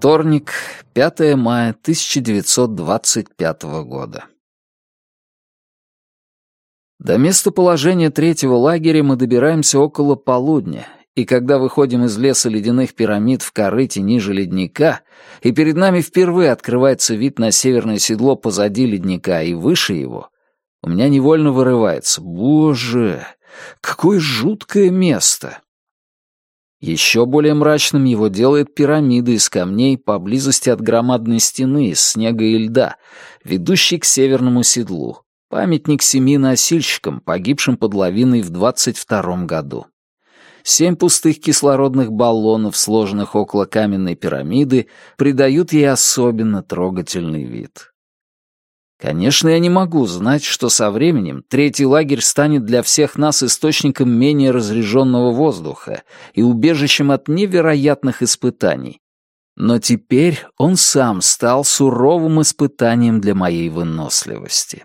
Вторник, 5 мая 1925 года. До местоположения третьего лагеря мы добираемся около полудня, и когда выходим из леса ледяных пирамид в корыте ниже ледника, и перед нами впервые открывается вид на северное седло позади ледника и выше его, у меня невольно вырывается «Боже, какое жуткое место!» Еще более мрачным его делает пирамида из камней поблизости от громадной стены из снега и льда, ведущей к северному седлу, памятник семи носильщикам, погибшим под лавиной в 22 году. Семь пустых кислородных баллонов, сложенных около каменной пирамиды, придают ей особенно трогательный вид. Конечно, я не могу знать, что со временем третий лагерь станет для всех нас источником менее разреженного воздуха и убежищем от невероятных испытаний. Но теперь он сам стал суровым испытанием для моей выносливости.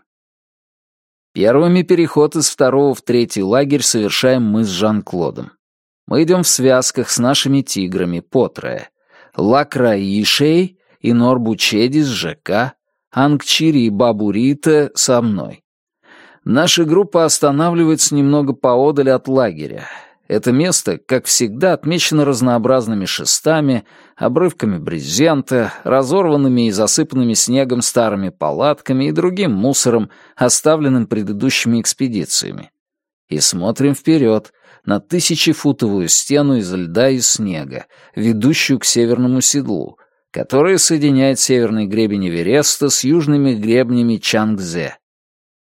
Первыми переход из второго в третий лагерь совершаем мы с Жан-Клодом. Мы идем в связках с нашими тиграми, по трое. Лакраишей и Норбучеди с ЖК, Ангчири и Бабу Рита со мной. Наша группа останавливается немного поодаль от лагеря. Это место, как всегда, отмечено разнообразными шестами, обрывками брезента, разорванными и засыпанными снегом старыми палатками и другим мусором, оставленным предыдущими экспедициями. И смотрим вперед, на тысячефутовую стену из льда и снега, ведущую к северному седлу, которая соединяет северный гребень Эвереста с южными гребнями Чангзе.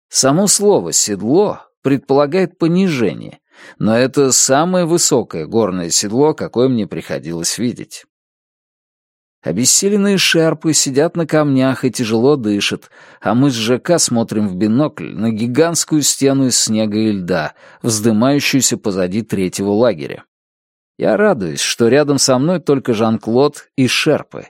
Само слово «седло» предполагает понижение, но это самое высокое горное седло, какое мне приходилось видеть. Обессиленные шерпы сидят на камнях и тяжело дышат, а мы с ЖК смотрим в бинокль на гигантскую стену из снега и льда, вздымающуюся позади третьего лагеря. Я радуюсь, что рядом со мной только Жан-Клод и шерпы.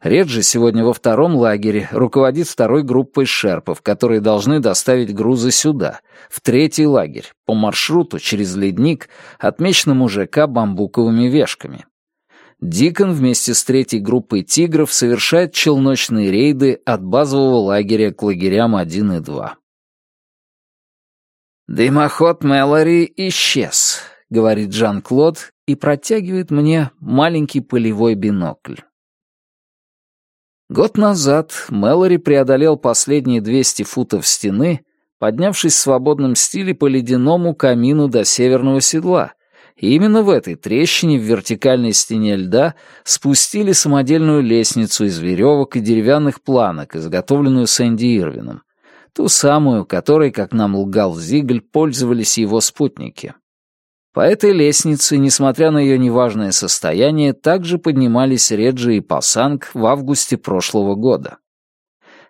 Реджи сегодня во втором лагере руководит второй группой шерпов, которые должны доставить грузы сюда, в третий лагерь, по маршруту через ледник, отмеченному ЖК бамбуковыми вешками. Дикон вместе с третьей группой тигров совершает челночные рейды от базового лагеря к лагерям 1 и 2. Дымоход Мэлори исчез. — говорит Жан-Клод и протягивает мне маленький полевой бинокль. Год назад Мэлори преодолел последние 200 футов стены, поднявшись в свободном стиле по ледяному камину до северного седла, и именно в этой трещине в вертикальной стене льда спустили самодельную лестницу из веревок и деревянных планок, изготовленную Сэнди Ирвином, ту самую, которой, как нам лгал Зигль, пользовались его спутники. По этой лестнице, несмотря на ее неважное состояние, также поднимались Реджи и Пасанг в августе прошлого года.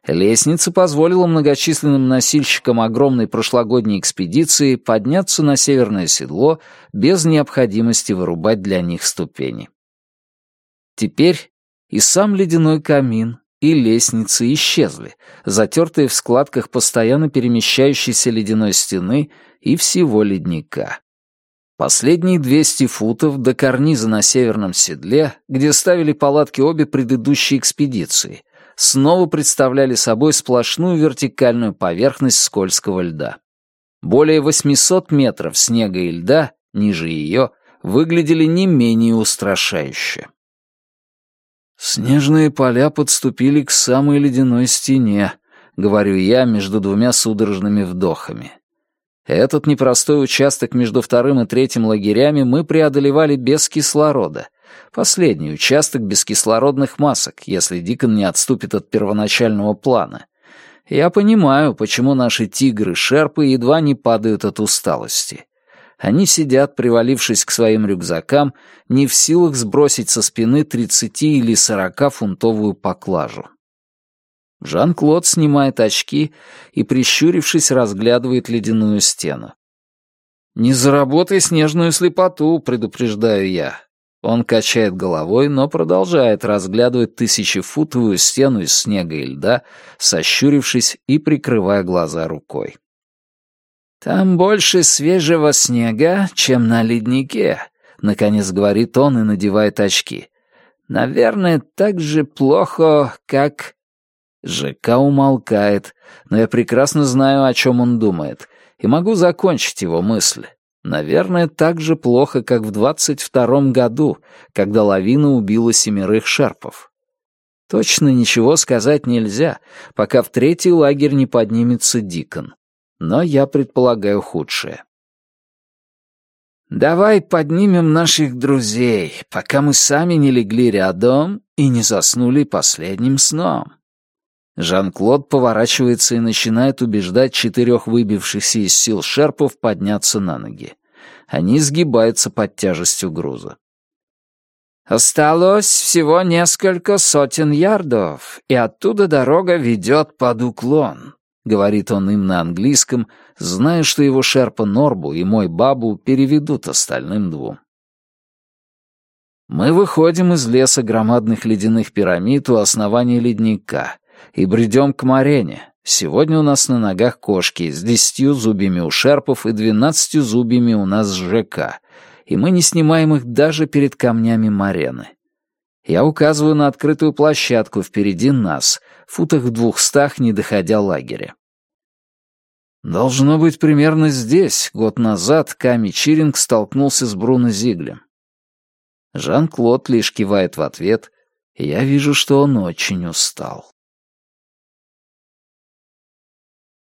Лестница позволила многочисленным носильщикам огромной прошлогодней экспедиции подняться на северное седло без необходимости вырубать для них ступени. Теперь и сам ледяной камин, и лестницы исчезли, затертые в складках постоянно перемещающейся ледяной стены и всего ледника. Последние 200 футов до карниза на северном седле, где ставили палатки обе предыдущие экспедиции, снова представляли собой сплошную вертикальную поверхность скользкого льда. Более 800 метров снега и льда, ниже ее, выглядели не менее устрашающе. «Снежные поля подступили к самой ледяной стене», — говорю я между двумя судорожными вдохами. Этот непростой участок между вторым и третьим лагерями мы преодолевали без кислорода. Последний участок без кислородных масок, если Дикон не отступит от первоначального плана. Я понимаю, почему наши тигры-шерпы едва не падают от усталости. Они сидят, привалившись к своим рюкзакам, не в силах сбросить со спины 30 или 40 фунтовую поклажу. Жан-Клод снимает очки и, прищурившись, разглядывает ледяную стену. «Не заработай снежную слепоту», — предупреждаю я. Он качает головой, но продолжает разглядывать тысячефутовую стену из снега и льда, сощурившись и прикрывая глаза рукой. «Там больше свежего снега, чем на леднике», — наконец говорит он и надевает очки. Наверное, так же плохо, как...» ЖК умолкает, но я прекрасно знаю, о чем он думает, и могу закончить его мысль. Наверное, так же плохо, как в двадцать втором году, когда лавина убила семерых шерпов. Точно ничего сказать нельзя, пока в третий лагерь не поднимется Дикон. Но я предполагаю худшее. «Давай поднимем наших друзей, пока мы сами не легли рядом и не заснули последним сном». Жан-Клод поворачивается и начинает убеждать четырех выбившихся из сил шерпов подняться на ноги. Они сгибаются под тяжестью груза. «Осталось всего несколько сотен ярдов, и оттуда дорога ведет под уклон», — говорит он им на английском, зная, что его шерпа Норбу и мой бабу переведут остальным двум. Мы выходим из леса громадных ледяных пирамид у основания ледника и бредем к Марене. Сегодня у нас на ногах кошки с десятью зубьями у шерпов и двенадцатью зубьями у нас с ЖК, и мы не снимаем их даже перед камнями Марены. Я указываю на открытую площадку впереди нас, футах в двухстах, не доходя лагеря. Должно быть, примерно здесь, год назад, Ками Чиринг столкнулся с Бруно Зиглем. Жан-Клод лишь кивает в ответ, и я вижу, что он очень устал.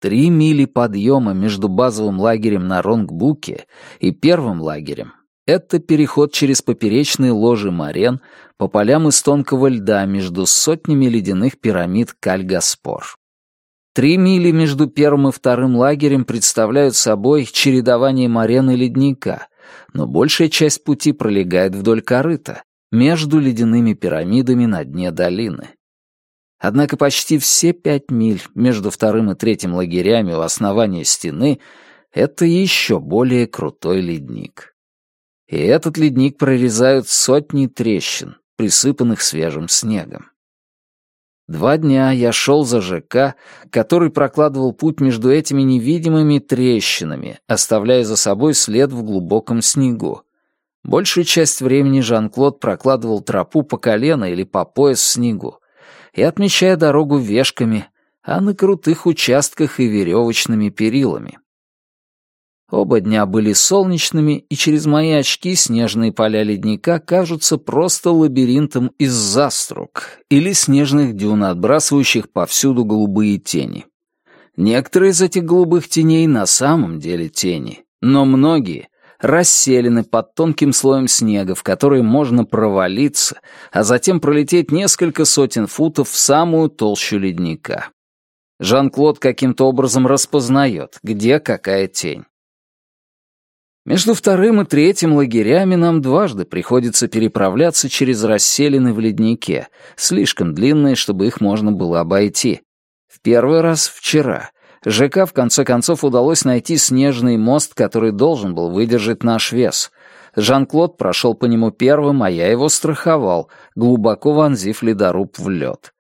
Три мили подъема между базовым лагерем на Ронгбуке и первым лагерем — это переход через поперечные ложи Марен по полям из тонкого льда между сотнями ледяных пирамид Кальгаспор. Три мили между первым и вторым лагерем представляют собой чередование морен и ледника, но большая часть пути пролегает вдоль корыта, между ледяными пирамидами на дне долины. Однако почти все пять миль между вторым и третьим лагерями у основания стены — это еще более крутой ледник. И этот ледник прорезают сотни трещин, присыпанных свежим снегом. Два дня я шел за ЖК, который прокладывал путь между этими невидимыми трещинами, оставляя за собой след в глубоком снегу. Большую часть времени Жан-Клод прокладывал тропу по колено или по пояс в снегу, и отмечая дорогу вешками, а на крутых участках и веревочными перилами. Оба дня были солнечными, и через мои очки снежные поля ледника кажутся просто лабиринтом из заструк или снежных дюн, отбрасывающих повсюду голубые тени. Некоторые из этих голубых теней на самом деле тени, но многие расселены под тонким слоем снега, в который можно провалиться, а затем пролететь несколько сотен футов в самую толщу ледника. Жан-Клод каким-то образом распознает, где какая тень. Между вторым и третьим лагерями нам дважды приходится переправляться через расселины в леднике, слишком длинные, чтобы их можно было обойти. В первый раз вчера, ЖК в конце концов удалось найти снежный мост, который должен был выдержать наш вес. Жан-Клод прошел по нему первым, а я его страховал, глубоко вонзив ледоруб в лед.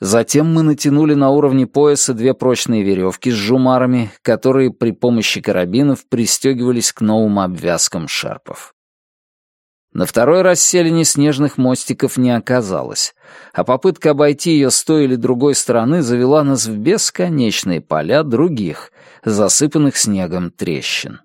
Затем мы натянули на уровне пояса две прочные веревки с жумарами, которые при помощи карабинов пристегивались к новым обвязкам шарпов. На второй расселине снежных мостиков не оказалось, а попытка обойти ее с той или другой стороны завела нас в бесконечные поля других, засыпанных снегом трещин.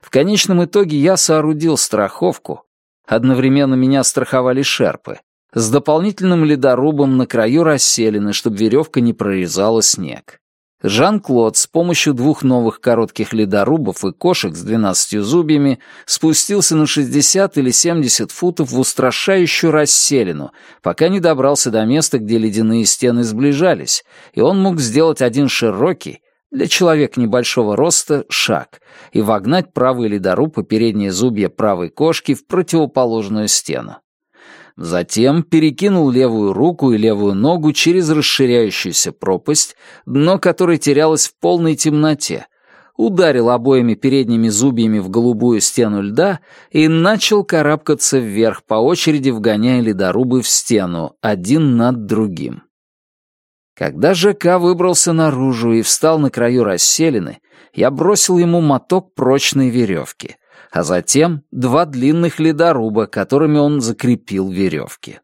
В конечном итоге я соорудил страховку, одновременно меня страховали шерпы, с дополнительным ледорубом на краю расселены, чтобы веревка не прорезала снег. Жан-Клод с помощью двух новых коротких ледорубов и кошек с двенадцатью зубьями спустился на 60 или 70 футов в устрашающую расселину, пока не добрался до места, где ледяные стены сближались, и он мог сделать один широкий, для человека небольшого роста, шаг и вогнать правый ледоруб и передние зубья правой кошки в противоположную стену. Затем перекинул левую руку и левую ногу через расширяющуюся пропасть, дно которой терялось в полной темноте, ударил обоими передними зубьями в голубую стену льда и начал карабкаться вверх, по очереди вгоняя ледорубы в стену, один над другим. Когда ЖК выбрался наружу и встал на краю расселины, я бросил ему моток прочной веревки — а затем два длинных ледоруба, которыми он закрепил веревки.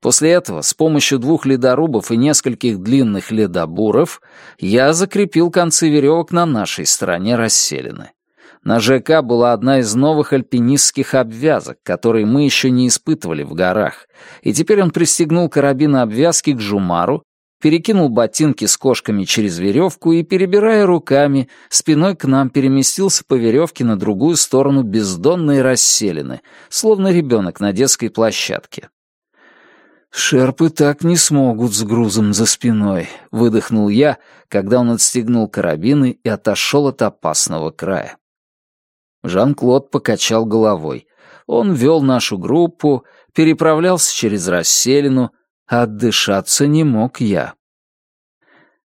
После этого с помощью двух ледорубов и нескольких длинных ледобуров я закрепил концы веревок на нашей стороне расселены. На ЖК была одна из новых альпинистских обвязок, которые мы еще не испытывали в горах, и теперь он пристегнул карабин обвязки к жумару, перекинул ботинки с кошками через веревку и, перебирая руками, спиной к нам переместился по веревке на другую сторону бездонной расселины, словно ребенок на детской площадке. «Шерпы так не смогут с грузом за спиной», — выдохнул я, когда он отстегнул карабины и отошел от опасного края. Жан-Клод покачал головой. Он вел нашу группу, переправлялся через расселину, отдышаться не мог я.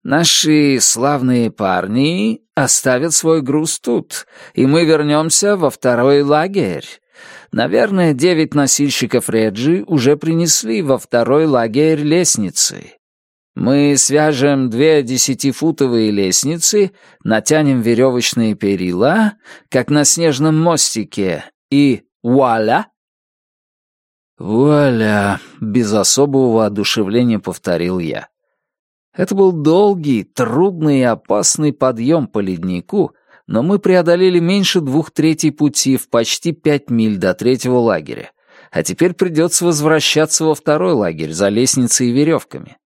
«Наши славные парни оставят свой груз тут, и мы вернемся во второй лагерь. Наверное, девять носильщиков Реджи уже принесли во второй лагерь лестницы. Мы свяжем две десятифутовые лестницы, натянем веревочные перила, как на снежном мостике, и вуаля!» «Вуаля!» — без особого воодушевления повторил я. Это был долгий, трудный и опасный подъем по леднику, но мы преодолели меньше двух третей пути в почти пять миль до третьего лагеря, а теперь придется возвращаться во второй лагерь за лестницей и веревками.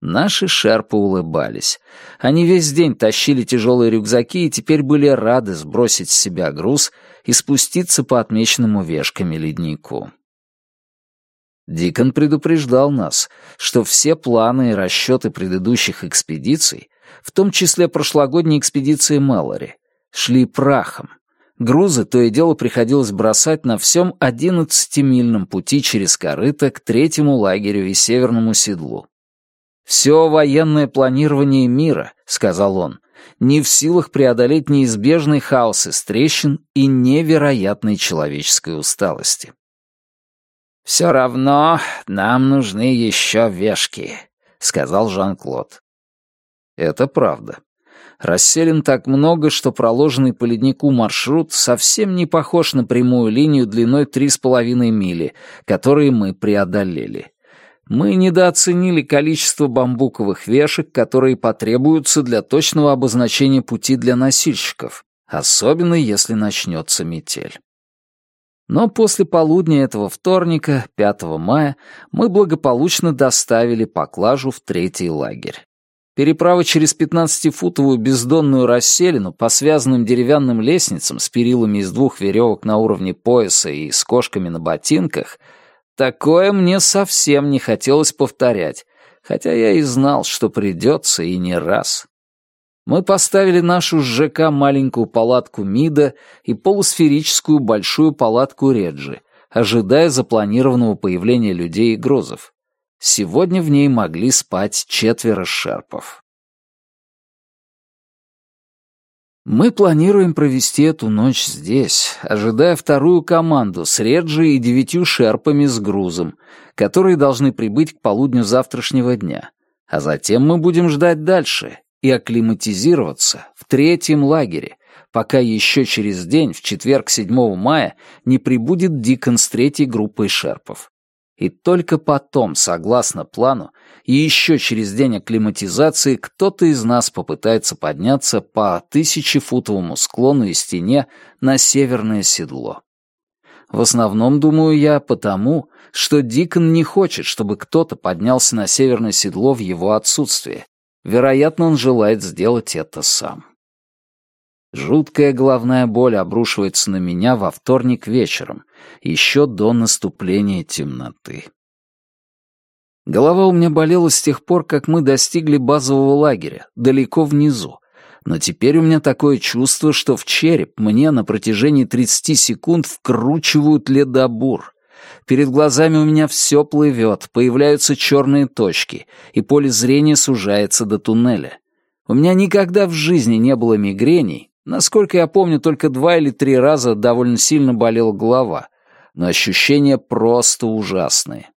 Наши шерпы улыбались. Они весь день тащили тяжелые рюкзаки и теперь были рады сбросить с себя груз и спуститься по отмеченному вешками леднику. Дикон предупреждал нас, что все планы и расчеты предыдущих экспедиций, в том числе прошлогодней экспедиции Мэлори, шли прахом. Грузы то и дело приходилось бросать на всем одиннадцатимильном пути через корыто к третьему лагерю и северному седлу. «Все военное планирование мира», — сказал он, — «не в силах преодолеть неизбежный хаос из трещин и невероятной человеческой усталости». «Все равно нам нужны еще вешки», — сказал Жан-Клод. Это правда. Расселен так много, что проложенный по леднику маршрут совсем не похож на прямую линию длиной 3,5 мили, которые мы преодолели. Мы недооценили количество бамбуковых вешек, которые потребуются для точного обозначения пути для носильщиков, особенно если начнется метель. Но после полудня этого вторника, 5 мая, мы благополучно доставили поклажу в третий лагерь. Переправа через 15-футовую бездонную расселину по связанным деревянным лестницам с перилами из двух веревок на уровне пояса и с кошками на ботинках — такое мне совсем не хотелось повторять, хотя я и знал, что придется и не раз. Мы поставили нашу с ЖК маленькую палатку МИДа и полусферическую большую палатку Реджи, ожидая запланированного появления людей и грузов. Сегодня в ней могли спать четверо шерпов. Мы планируем провести эту ночь здесь, ожидая вторую команду с Реджи и девятью шерпами с грузом, которые должны прибыть к полудню завтрашнего дня. А затем мы будем ждать дальше и акклиматизироваться в третьем лагере, пока еще через день, в четверг 7 мая, не прибудет Дикон с третьей группой шерпов. И только потом, согласно плану, и еще через день акклиматизации кто-то из нас попытается подняться по тысячефутовому склону и стене на северное седло. В основном, думаю я, потому, что Дикон не хочет, чтобы кто-то поднялся на северное седло в его отсутствие. Вероятно, он желает сделать это сам. Жуткая головная боль обрушивается на меня во вторник вечером, еще до наступления темноты. Голова у меня болела с тех пор, как мы достигли базового лагеря, далеко внизу. Но теперь у меня такое чувство, что в череп мне на протяжении 30 секунд вкручивают ледобур. Перед глазами у меня все плывет, появляются черные точки, и поле зрения сужается до туннеля. У меня никогда в жизни не было мигрений, Насколько я помню, только два или три раза довольно сильно болела голова, но ощущения просто ужасные.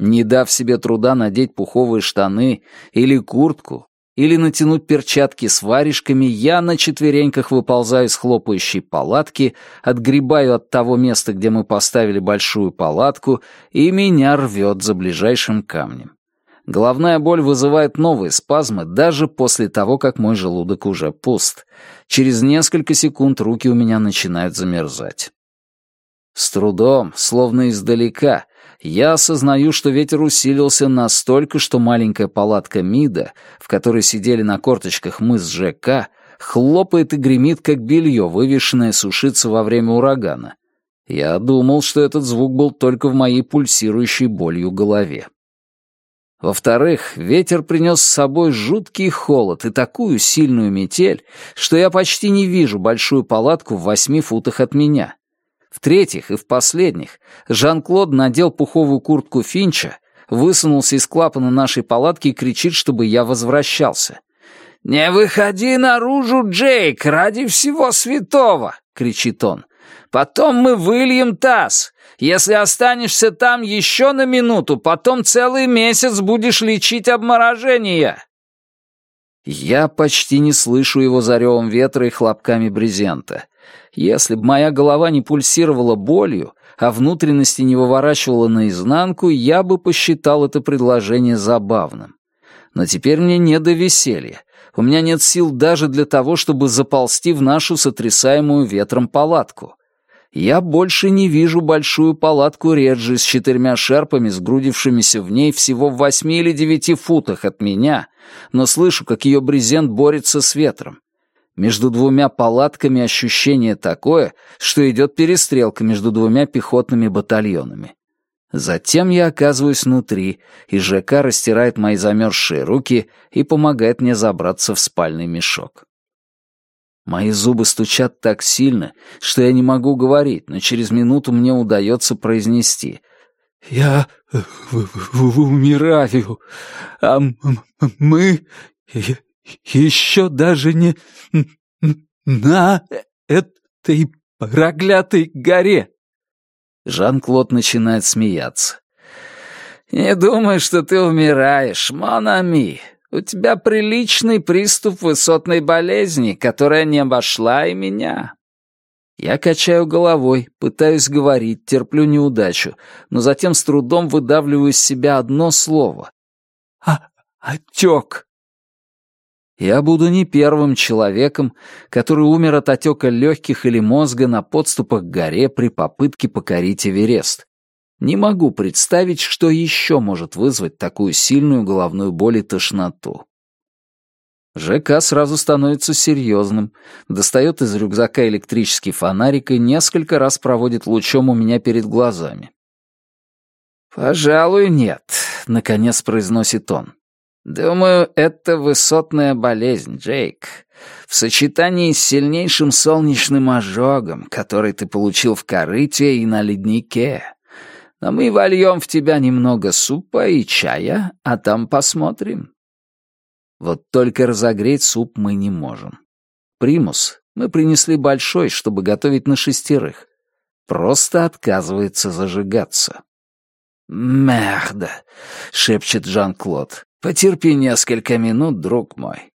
Не дав себе труда надеть пуховые штаны или куртку, или натянуть перчатки с варежками, я на четвереньках выползаю из хлопающей палатки, отгребаю от того места, где мы поставили большую палатку, и меня рвет за ближайшим камнем. Головная боль вызывает новые спазмы даже после того, как мой желудок уже пуст. Через несколько секунд руки у меня начинают замерзать. С трудом, словно издалека, я осознаю, что ветер усилился настолько, что маленькая палатка МИДа, в которой сидели на корточках мы с ЖК, хлопает и гремит, как белье, вывешенное сушиться во время урагана. Я думал, что этот звук был только в моей пульсирующей болью голове. Во-вторых, ветер принес с собой жуткий холод и такую сильную метель, что я почти не вижу большую палатку в восьми футах от меня. В-третьих и в последних, Жан-Клод надел пуховую куртку Финча, высунулся из клапана нашей палатки и кричит, чтобы я возвращался. «Не выходи наружу, Джейк, ради всего святого!» — кричит он. «Потом мы выльем таз. Если останешься там еще на минуту, потом целый месяц будешь лечить обморожение». Я почти не слышу его заревом ветра и хлопками брезента. Если б моя голова не пульсировала болью, а внутренности не выворачивала наизнанку, я бы посчитал это предложение забавным. Но теперь мне не до веселья. У меня нет сил даже для того, чтобы заползти в нашу сотрясаемую ветром палатку я больше не вижу большую палатку Реджи с четырьмя шерпами, сгрудившимися в ней всего в восьми или девяти футах от меня, но слышу, как ее брезент борется с ветром. Между двумя палатками ощущение такое, что идет перестрелка между двумя пехотными батальонами. Затем я оказываюсь внутри, и ЖК растирает мои замерзшие руки и помогает мне забраться в спальный мешок. Мои зубы стучат так сильно, что я не могу говорить, но через минуту мне удается произнести. «Я умираю, а мы еще даже не на этой проклятой горе!» Жан-Клод начинает смеяться. «Не думай, что ты умираешь, Монами. У тебя приличный приступ высотной болезни, которая не обошла и меня». Я качаю головой, пытаюсь говорить, терплю неудачу, но затем с трудом выдавливаю из себя одно слово. «А... отек». Я буду не первым человеком, который умер от отека легких или мозга на подступах к горе при попытке покорить Эверест. Не могу представить, что еще может вызвать такую сильную головную боль и тошноту. ЖК сразу становится серьезным, достает из рюкзака электрический фонарик и несколько раз проводит лучом у меня перед глазами. «Пожалуй, нет», — наконец произносит он. «Думаю, это высотная болезнь, Джейк. В сочетании с сильнейшим солнечным ожогом, который ты получил в корыте и на леднике но мы вольем в тебя немного супа и чая, а там посмотрим. Вот только разогреть суп мы не можем. Примус мы принесли большой, чтобы готовить на шестерых. Просто отказывается зажигаться. «Мерда!» — шепчет Жан-Клод. «Потерпи несколько минут, друг мой.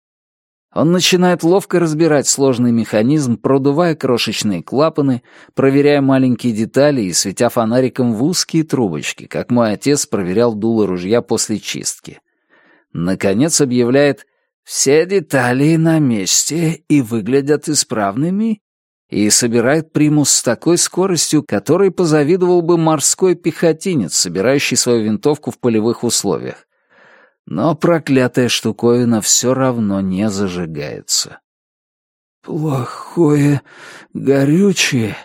Он начинает ловко разбирать сложный механизм, продувая крошечные клапаны, проверяя маленькие детали и светя фонариком в узкие трубочки, как мой отец проверял дуло ружья после чистки. Наконец объявляет «Все детали на месте и выглядят исправными», и собирает примус с такой скоростью, которой позавидовал бы морской пехотинец, собирающий свою винтовку в полевых условиях. Но проклятая штуковина все равно не зажигается. «Плохое, горючее»,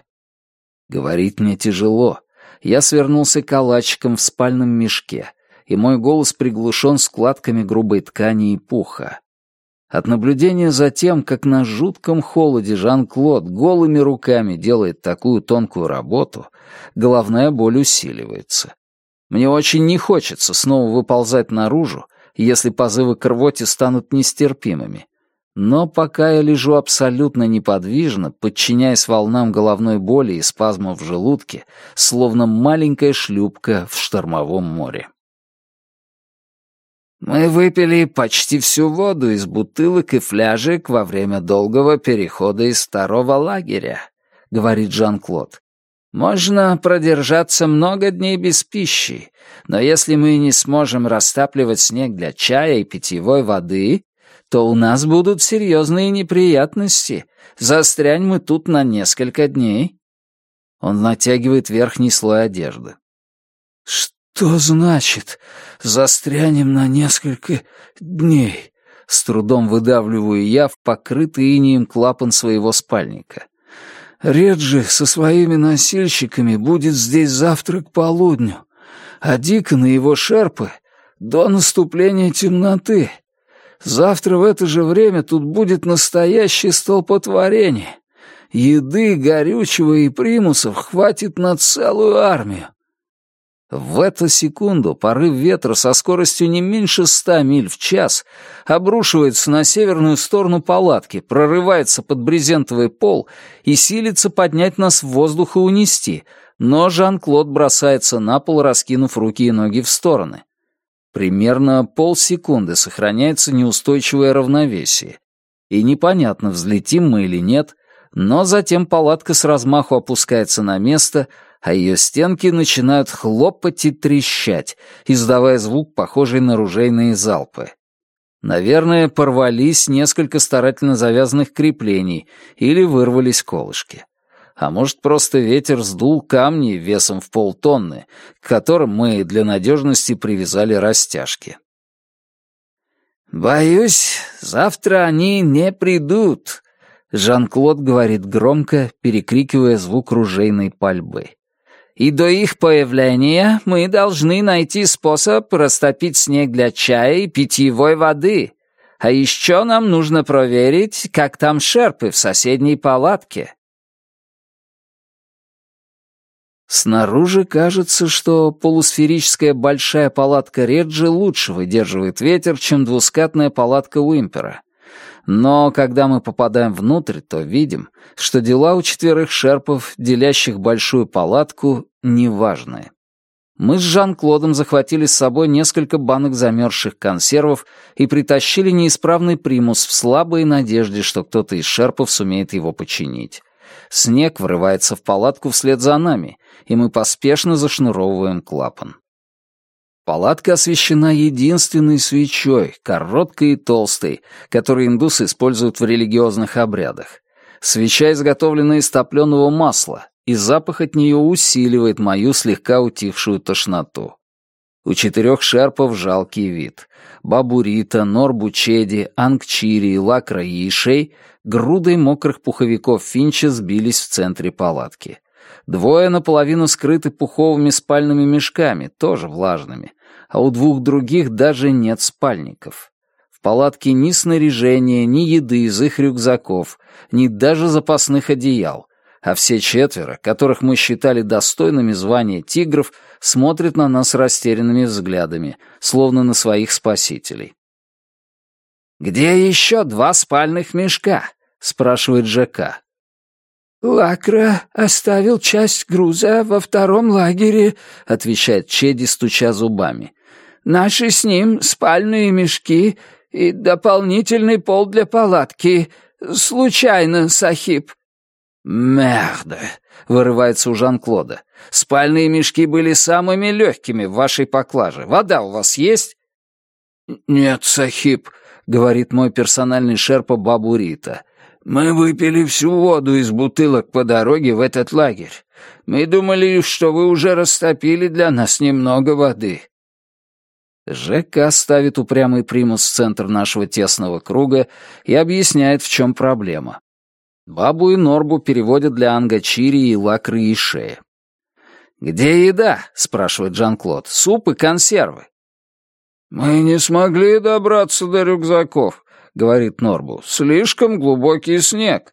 Говорить мне тяжело. Я свернулся калачиком в спальном мешке, и мой голос приглушен складками грубой ткани и пуха. От наблюдения за тем, как на жутком холоде Жан-Клод голыми руками делает такую тонкую работу, головная боль усиливается. Мне очень не хочется снова выползать наружу, если позывы к рвоте станут нестерпимыми. Но пока я лежу абсолютно неподвижно, подчиняясь волнам головной боли и спазмов в желудке, словно маленькая шлюпка в штормовом море. «Мы выпили почти всю воду из бутылок и фляжек во время долгого перехода из второго лагеря», — говорит Жан-Клод. «Можно продержаться много дней без пищи, но если мы не сможем растапливать снег для чая и питьевой воды, то у нас будут серьезные неприятности. Застрянь мы тут на несколько дней». Он натягивает верхний слой одежды. «Что значит «застрянем на несколько дней»?» С трудом выдавливаю я в покрытый инеем клапан своего спальника. «Реджи со своими носильщиками будет здесь завтра к полудню, а Дикон и его шерпы — до наступления темноты. Завтра в это же время тут будет настоящее столпотворение. Еды, горючего и примусов хватит на целую армию. В эту секунду порыв ветра со скоростью не меньше ста миль в час обрушивается на северную сторону палатки, прорывается под брезентовый пол и силится поднять нас в воздух и унести, но Жан-Клод бросается на пол, раскинув руки и ноги в стороны. Примерно полсекунды сохраняется неустойчивое равновесие. И непонятно, взлетим мы или нет, но затем палатка с размаху опускается на место, а ее стенки начинают хлопать и трещать, издавая звук, похожий на ружейные залпы. Наверное, порвались несколько старательно завязанных креплений или вырвались колышки. А может, просто ветер сдул камни весом в полтонны, к которым мы для надежности привязали растяжки. «Боюсь, завтра они не придут», — Жан-Клод говорит громко, перекрикивая звук ружейной пальбы. «И до их появления мы должны найти способ растопить снег для чая и питьевой воды. А еще нам нужно проверить, как там шерпы в соседней палатке». Снаружи кажется, что полусферическая большая палатка Реджи лучше выдерживает ветер, чем двускатная палатка Уимпера. Но когда мы попадаем внутрь, то видим, что дела у четверых шерпов, делящих большую палатку, неважные. Мы с Жан-Клодом захватили с собой несколько банок замерзших консервов и притащили неисправный примус в слабой надежде, что кто-то из шерпов сумеет его починить. Снег врывается в палатку вслед за нами, и мы поспешно зашнуровываем клапан. Палатка освещена единственной свечой, короткой и толстой, которую индусы используют в религиозных обрядах. Свеча изготовлена из топленого масла, и запах от нее усиливает мою слегка утихшую тошноту. У четырех шерпов жалкий вид. Бабурита, Норбучеди, Ангчири, Лакра и Ишей грудой мокрых пуховиков Финча сбились в центре палатки. Двое наполовину скрыты пуховыми спальными мешками, тоже влажными, а у двух других даже нет спальников. В палатке ни снаряжения, ни еды из их рюкзаков, ни даже запасных одеял, а все четверо, которых мы считали достойными звания тигров, смотрят на нас растерянными взглядами, словно на своих спасителей. «Где еще два спальных мешка?» — спрашивает ЖК. «Лакра оставил часть груза во втором лагере», — отвечает Чеди, стуча зубами. «Наши с ним спальные мешки и дополнительный пол для палатки. Случайно, Сахиб». «Мерда!» — вырывается у Жан-Клода. «Спальные мешки были самыми легкими в вашей поклаже. Вода у вас есть?» «Нет, Сахиб», — говорит мой персональный шерпа Бабу Рита. «Мы выпили всю воду из бутылок по дороге в этот лагерь. Мы думали, что вы уже растопили для нас немного воды». ЖК ставит упрямый примус в центр нашего тесного круга и объясняет, в чем проблема. Бабу и Норбу переводят для Ангачири и Лакры и Шея. «Где еда?» — спрашивает Жан-Клод. «Суп и консервы». «Мы не смогли добраться до рюкзаков говорит Норбу. «Слишком глубокий снег».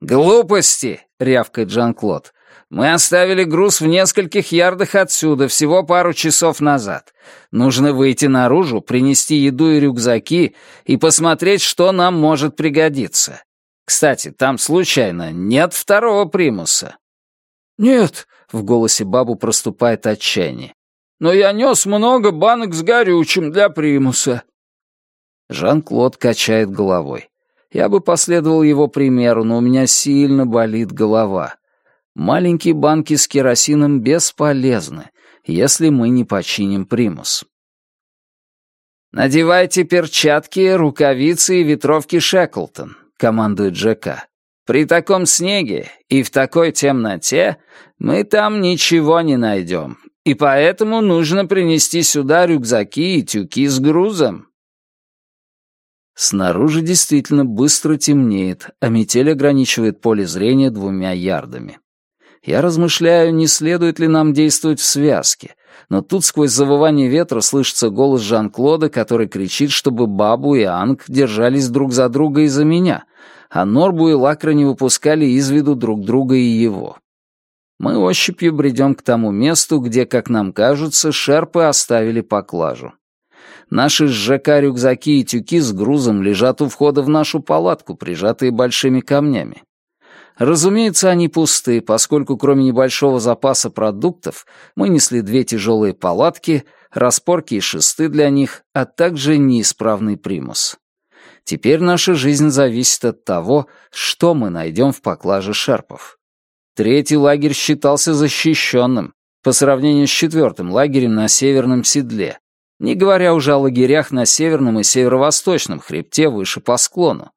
«Глупости!» — рявкает Жан-Клод. «Мы оставили груз в нескольких ярдах отсюда всего пару часов назад. Нужно выйти наружу, принести еду и рюкзаки и посмотреть, что нам может пригодиться. Кстати, там случайно нет второго примуса?» «Нет», — в голосе бабу проступает отчаяние. но я нес много банок с горючим для примуса». Жан-Клод качает головой. Я бы последовал его примеру, но у меня сильно болит голова. Маленькие банки с керосином бесполезны, если мы не починим примус. «Надевайте перчатки, рукавицы и ветровки Шеклтон», — командует ЖК. «При таком снеге и в такой темноте мы там ничего не найдем, и поэтому нужно принести сюда рюкзаки и тюки с грузом». Снаружи действительно быстро темнеет, а метель ограничивает поле зрения двумя ярдами. Я размышляю, не следует ли нам действовать в связке, но тут сквозь завывание ветра слышится голос Жан-Клода, который кричит, чтобы Бабу и Анг держались друг за друга из-за меня, а Норбу и Лакра не выпускали из виду друг друга и его. Мы ощупью бредем к тому месту, где, как нам кажется, шерпы оставили поклажу. Наши ЖК рюкзаки и тюки с грузом лежат у входа в нашу палатку, прижатые большими камнями. Разумеется, они пусты, поскольку кроме небольшого запаса продуктов мы несли две тяжелые палатки, распорки и шесты для них, а также неисправный примус. Теперь наша жизнь зависит от того, что мы найдем в поклаже шерпов. Третий лагерь считался защищенным по сравнению с четвертым лагерем на Северном Седле, не говоря уже о лагерях на Северном и Северо-Восточном хребте выше по склону.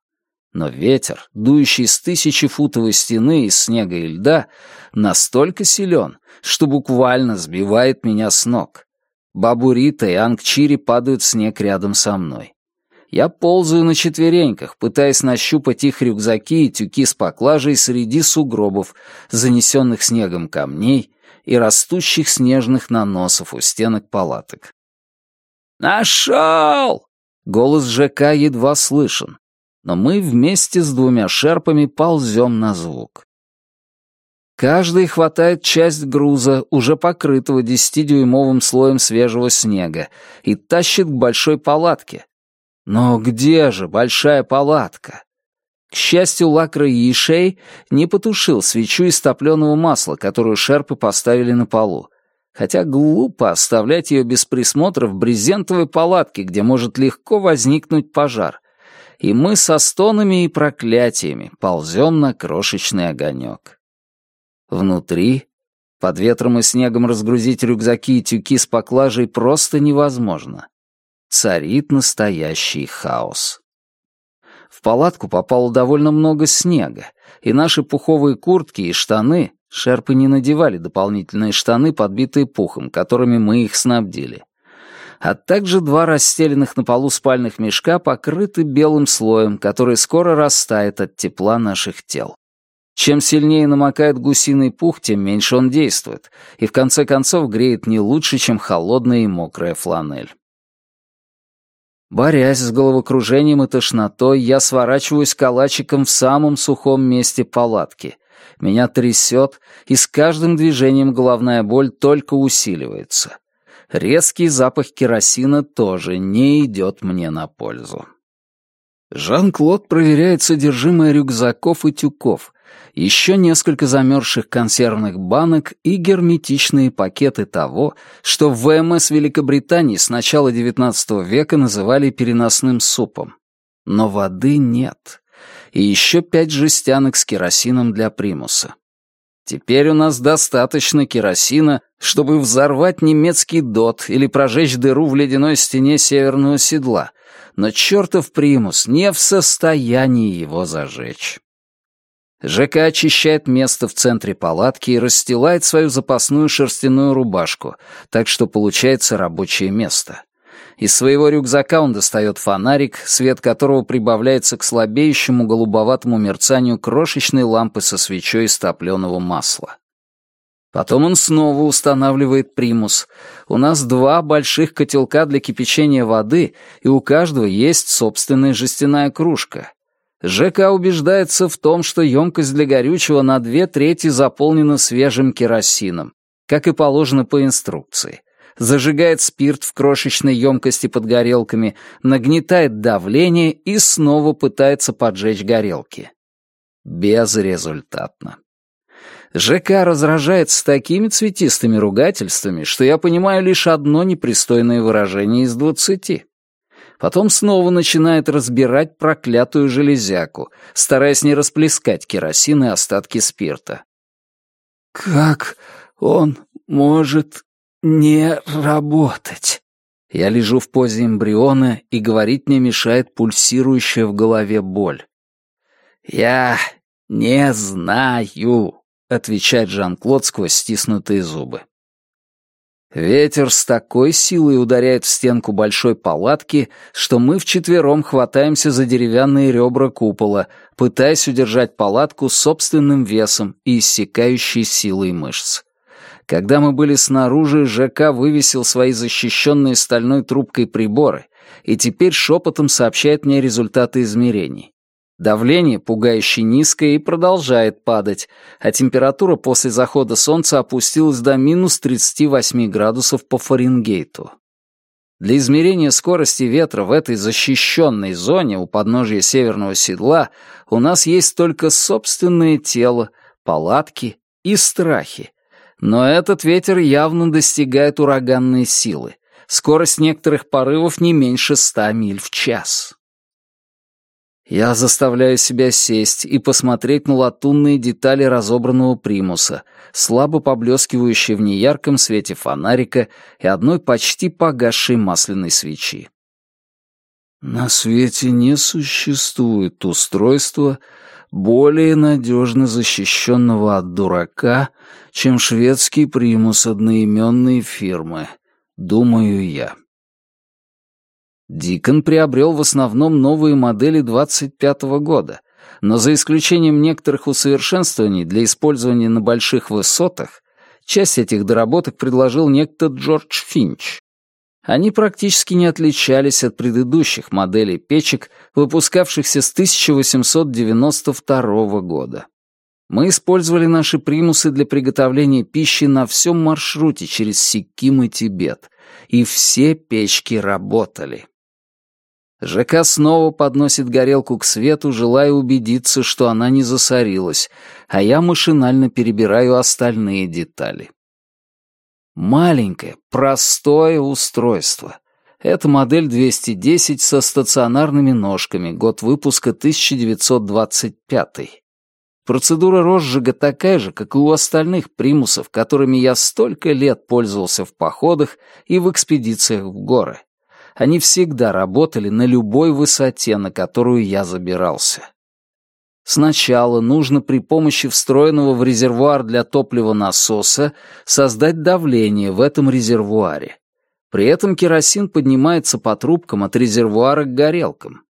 Но ветер, дующий с тысячефутовой стены из снега и льда, настолько силен, что буквально сбивает меня с ног. Бабу Рита и Ангчири падают в снег рядом со мной. Я ползаю на четвереньках, пытаясь нащупать их рюкзаки и тюки с поклажей среди сугробов, занесенных снегом камней и растущих снежных наносов у стенок палаток. «Нашел!» Голос ЖК едва слышен но мы вместе с двумя шерпами ползем на звук. Каждый хватает часть груза, уже покрытого десятидюймовым слоем свежего снега, и тащит к большой палатке. Но где же большая палатка? К счастью, Лакра Ешей не потушил свечу из топленого масла, которую шерпы поставили на полу. Хотя глупо оставлять ее без присмотра в брезентовой палатке, где может легко возникнуть пожар и мы со стонами и проклятиями ползем на крошечный огонек. Внутри, под ветром и снегом разгрузить рюкзаки и тюки с поклажей просто невозможно. Царит настоящий хаос. В палатку попало довольно много снега, и наши пуховые куртки и штаны, шерпы не надевали дополнительные штаны, подбитые пухом, которыми мы их снабдили, а также два расстеленных на полу спальных мешка покрыты белым слоем, который скоро растает от тепла наших тел. Чем сильнее намокает гусиный пух, тем меньше он действует, и в конце концов греет не лучше, чем холодная и мокрая фланель. Борясь с головокружением и тошнотой, я сворачиваюсь калачиком в самом сухом месте палатки. Меня трясет, и с каждым движением головная боль только усиливается резкий запах керосина тоже не идет мне на пользу. Жан-Клод проверяет содержимое рюкзаков и тюков, еще несколько замерзших консервных банок и герметичные пакеты того, что в ВМС Великобритании с начала XIX века называли переносным супом. Но воды нет. И еще пять жестянок с керосином для примуса. Теперь у нас достаточно керосина, чтобы взорвать немецкий дот или прожечь дыру в ледяной стене северного седла, но чертов примус не в состоянии его зажечь. ЖК очищает место в центре палатки и расстилает свою запасную шерстяную рубашку, так что получается рабочее место. Из своего рюкзака он достает фонарик, свет которого прибавляется к слабеющему голубоватому мерцанию крошечной лампы со свечой из топленого масла. Потом он снова устанавливает примус. У нас два больших котелка для кипячения воды, и у каждого есть собственная жестяная кружка. ЖК убеждается в том, что емкость для горючего на две трети заполнена свежим керосином, как и положено по инструкции зажигает спирт в крошечной емкости под горелками, нагнетает давление и снова пытается поджечь горелки. Безрезультатно. ЖК разражается такими цветистыми ругательствами, что я понимаю лишь одно непристойное выражение из двадцати. Потом снова начинает разбирать проклятую железяку, стараясь не расплескать керосин и остатки спирта. «Как он может не работать?» Я лежу в позе эмбриона, и говорить мне мешает пульсирующая в голове боль. «Я не знаю», — отвечает Жан-Клод сквозь стиснутые зубы. Ветер с такой силой ударяет в стенку большой палатки, что мы вчетвером хватаемся за деревянные ребра купола, пытаясь удержать палатку собственным весом и иссякающей силой мышц. Когда мы были снаружи, ЖК вывесил свои защищенные стальной трубкой приборы и теперь шепотом сообщает мне результаты измерений. Давление пугающе низкое и продолжает падать, а температура после захода солнца опустилась до минус 38 градусов по Фаренгейту. Для измерения скорости ветра в этой защищенной зоне у подножия северного седла у нас есть только собственное тело, палатки и страхи. Но этот ветер явно достигает ураганной силы. Скорость некоторых порывов не меньше ста миль в час. Я заставляю себя сесть и посмотреть на латунные детали разобранного примуса, слабо поблескивающие в неярком свете фонарика и одной почти погасшей масляной свечи. На свете не существует устройства, более надежно защищенного от дурака, чем шведский примус одноименной фирмы, думаю я. Дикон приобрел в основном новые модели 25-го года, но за исключением некоторых усовершенствований для использования на больших высотах, часть этих доработок предложил некто Джордж Финч. Они практически не отличались от предыдущих моделей печек, выпускавшихся с 1892 года. Мы использовали наши примусы для приготовления пищи на всем маршруте через Сикким и Тибет, и все печки работали. ЖК снова подносит горелку к свету, желая убедиться, что она не засорилась, а я машинально перебираю остальные детали. Маленькое, простое устройство. Это модель 210 со стационарными ножками, год выпуска 1925. Процедура розжига такая же, как и у остальных примусов, которыми я столько лет пользовался в походах и в экспедициях в горы они всегда работали на любой высоте, на которую я забирался. Сначала нужно при помощи встроенного в резервуар для топлива насоса создать давление в этом резервуаре. При этом керосин поднимается по трубкам от резервуара к горелкам.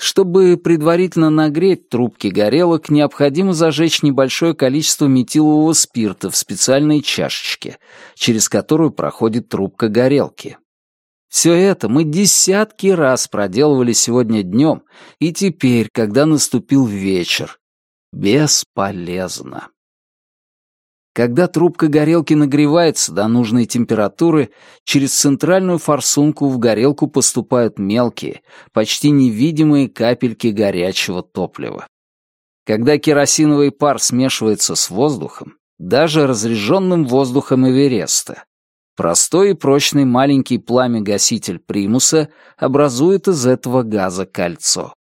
Чтобы предварительно нагреть трубки горелок, необходимо зажечь небольшое количество метилового спирта в специальной чашечке, через которую проходит трубка горелки. Все это мы десятки раз проделывали сегодня днем, и теперь, когда наступил вечер, бесполезно. Когда трубка горелки нагревается до нужной температуры, через центральную форсунку в горелку поступают мелкие, почти невидимые капельки горячего топлива. Когда керосиновый пар смешивается с воздухом, даже разреженным воздухом Эвереста, Простой и прочный маленький пламя-гаситель примуса образует из этого газа кольцо.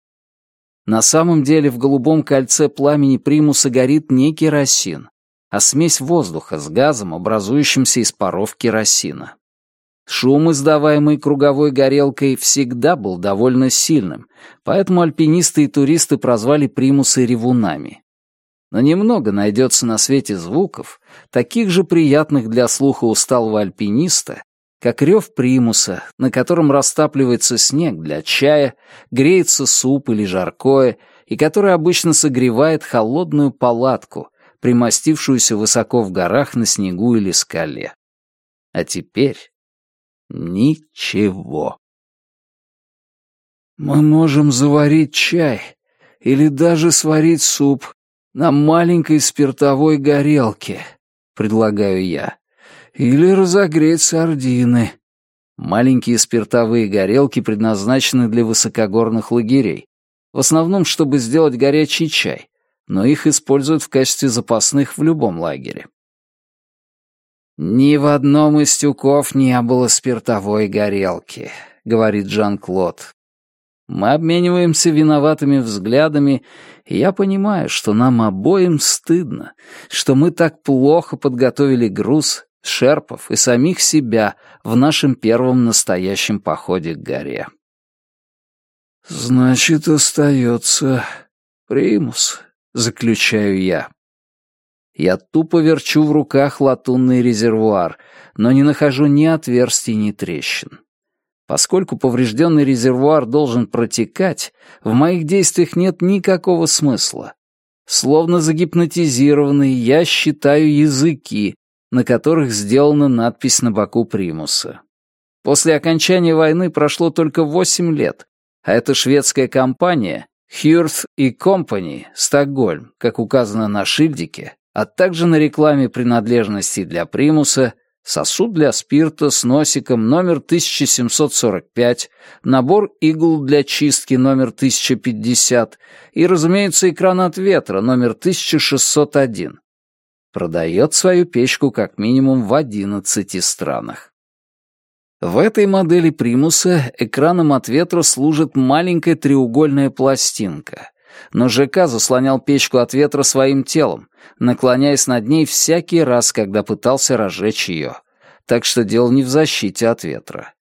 На самом деле в голубом кольце пламени примуса горит не керосин, а смесь воздуха с газом, образующимся из паров керосина. Шум, издаваемый круговой горелкой, всегда был довольно сильным, поэтому альпинисты и туристы прозвали примусы ревунами. Но немного найдется на свете звуков, таких же приятных для слуха усталого альпиниста, как рев примуса, на котором растапливается снег для чая, греется суп или жаркое, и который обычно согревает холодную палатку, примостившуюся высоко в горах на снегу или скале. А теперь ничего. Мы можем заварить чай или даже сварить суп, на маленькой спиртовой горелке, предлагаю я. Или разогреть сардины. Маленькие спиртовые горелки предназначены для высокогорных лагерей. В основном, чтобы сделать горячий чай. Но их используют в качестве запасных в любом лагере. «Ни в одном из тюков не было спиртовой горелки», — говорит Жан-Клод. Мы обмениваемся виноватыми взглядами, и я понимаю, что нам обоим стыдно, что мы так плохо подготовили груз, шерпов и самих себя в нашем первом настоящем походе к горе. «Значит, остается примус», — заключаю я. Я тупо верчу в руках латунный резервуар, но не нахожу ни отверстий, ни трещин. Поскольку поврежденный резервуар должен протекать, в моих действиях нет никакого смысла. Словно загипнотизированный, я считаю языки, на которых сделана надпись на боку примуса. После окончания войны прошло только восемь лет, а эта шведская компания Хьюрth и Company, Стокгольм, как указано на шильдике, а также на рекламе принадлежностей для примуса, сосуд для спирта с носиком номер 1745, набор игл для чистки номер 1050 и, разумеется, экран от ветра номер 1601. Продает свою печку как минимум в 11 странах. В этой модели примуса экраном от ветра служит маленькая треугольная пластинка, но ЖК заслонял печку от ветра своим телом, наклоняясь над ней всякий раз, когда пытался разжечь ее. Так что дело не в защите от ветра.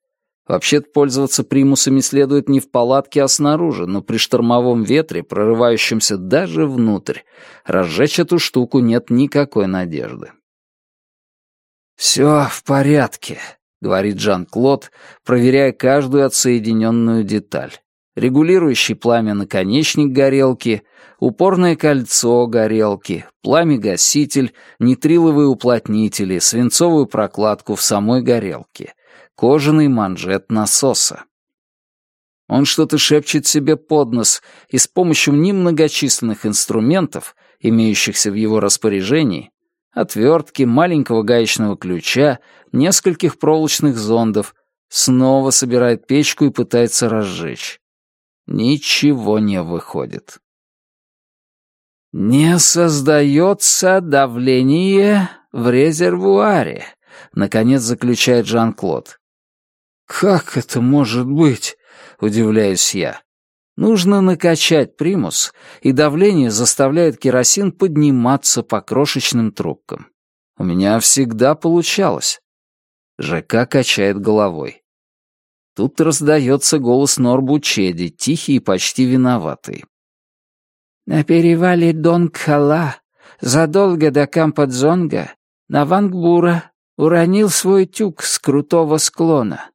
Вообще-то пользоваться примусами следует не в палатке, а снаружи, но при штормовом ветре, прорывающемся даже внутрь, разжечь эту штуку нет никакой надежды. «Все в порядке», — говорит Жан-Клод, проверяя каждую отсоединенную деталь регулирующий пламя наконечник горелки, упорное кольцо горелки, пламя-гаситель, нитриловые уплотнители, свинцовую прокладку в самой горелке, кожаный манжет насоса. Он что-то шепчет себе под нос и с помощью немногочисленных инструментов, имеющихся в его распоряжении, отвертки, маленького гаечного ключа, нескольких проволочных зондов, снова собирает печку и пытается разжечь. Ничего не выходит. «Не создается давление в резервуаре», — наконец заключает Жан-Клод. «Как это может быть?» — удивляюсь я. Нужно накачать примус, и давление заставляет керосин подниматься по крошечным трубкам. У меня всегда получалось. ЖК качает головой. Тут раздается голос Норбу Чеди, тихий и почти виноватый. На перевале Дон-Кхала, задолго до Кампадзонга, Навангбура уронил свой тюк с крутого склона.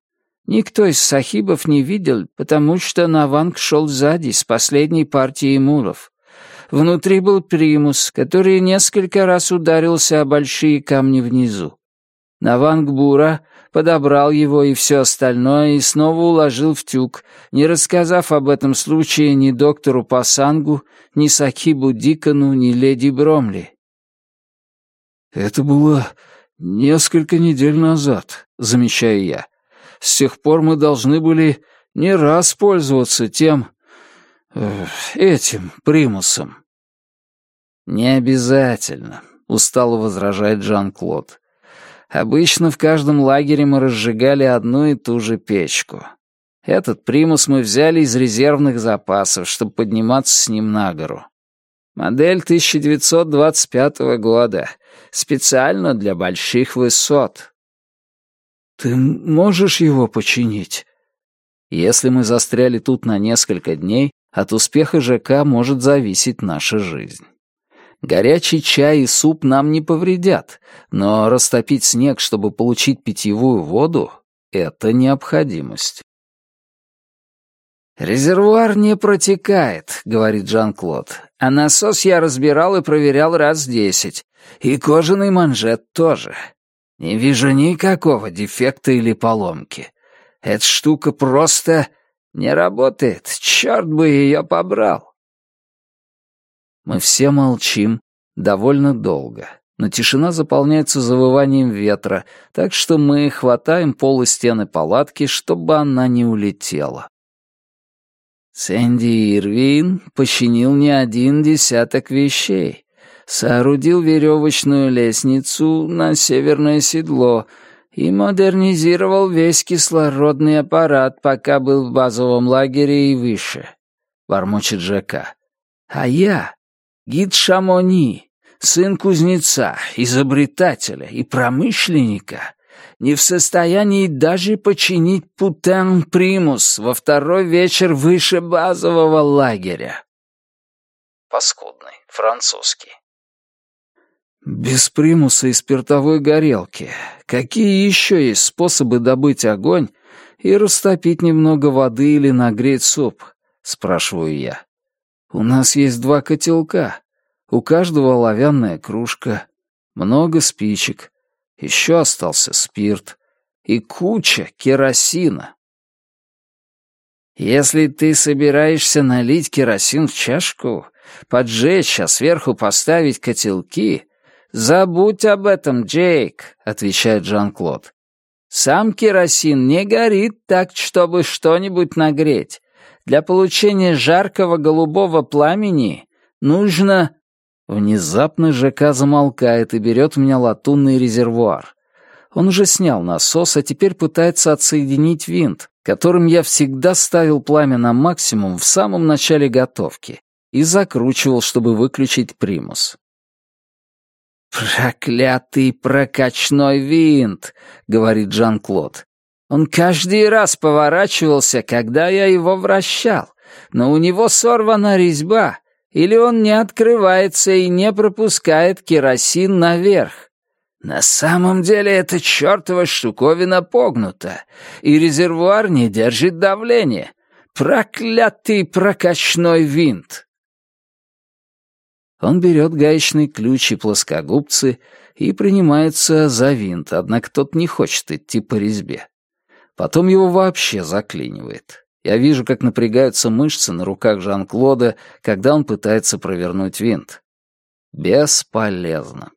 Никто из сахибов не видел, потому что Наванг шел сзади с последней партией мулов. Внутри был примус, который несколько раз ударился о большие камни внизу. Навангбура подобрал его и все остальное и снова уложил в тюк, не рассказав об этом случае ни доктору Пасангу, ни Сакибу Дикону, ни леди Бромли. «Это было несколько недель назад», — замечаю я. «С тех пор мы должны были не раз пользоваться тем... Э, этим примусом». «Не обязательно», — устало возражает Жан-Клод. Обычно в каждом лагере мы разжигали одну и ту же печку. Этот примус мы взяли из резервных запасов, чтобы подниматься с ним на гору. Модель 1925 года. Специально для больших высот. Ты можешь его починить? Если мы застряли тут на несколько дней, от успеха ЖК может зависеть наша жизнь. Горячий чай и суп нам не повредят, но растопить снег, чтобы получить питьевую воду — это необходимость. «Резервуар не протекает», — говорит Жан-Клод. «А насос я разбирал и проверял раз десять. И кожаный манжет тоже. Не вижу никакого дефекта или поломки. Эта штука просто не работает. Черт бы ее побрал». Мы все молчим довольно долго, но тишина заполняется завыванием ветра, так что мы хватаем пол и стены палатки, чтобы она не улетела. Сэнди Ирвин починил не один десяток вещей. Соорудил веревочную лестницу на северное седло и модернизировал весь кислородный аппарат, пока был в базовом лагере и выше. Бормочет Джека. А я, гид Шамони, сын кузнеца, изобретателя и промышленника, не в состоянии даже починить путен примус во второй вечер выше базового лагеря. Паскудный, французский. Без примуса и спиртовой горелки. Какие еще есть способы добыть огонь и растопить немного воды или нагреть суп? Спрашиваю я. У нас есть два котелка. У каждого оловянная кружка, много спичек, еще остался спирт и куча керосина. Если ты собираешься налить керосин в чашку, поджечь, а сверху поставить котелки, забудь об этом, Джейк, отвечает Жан-Клод. Сам керосин не горит так, чтобы что-нибудь нагреть. Для получения жаркого голубого пламени нужно Внезапно ЖК замолкает и берет у меня латунный резервуар. Он уже снял насос, а теперь пытается отсоединить винт, которым я всегда ставил пламя на максимум в самом начале готовки и закручивал, чтобы выключить примус. «Проклятый прокачной винт!» — говорит Жан-Клод. «Он каждый раз поворачивался, когда я его вращал, но у него сорвана резьба, или он не открывается и не пропускает керосин наверх. На самом деле эта чертова штуковина погнута, и резервуар не держит давления. Проклятый прокачной винт! Он берет гаечный ключ и плоскогубцы и принимается за винт, однако тот не хочет идти по резьбе. Потом его вообще заклинивает. Я вижу, как напрягаются мышцы на руках Жан-Клода, когда он пытается провернуть винт. Бесполезно.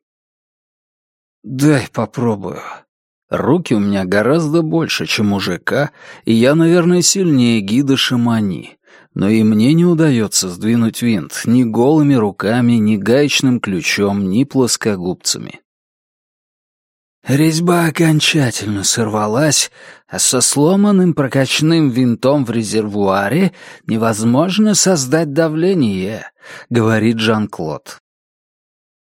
«Дай попробую». Руки у меня гораздо больше, чем у ЖК, и я, наверное, сильнее гида Шамани. Но и мне не удается сдвинуть винт ни голыми руками, ни гаечным ключом, ни плоскогубцами. Резьба окончательно сорвалась, а со сломанным прокачным винтом в резервуаре невозможно создать давление, говорит Жан-Клод.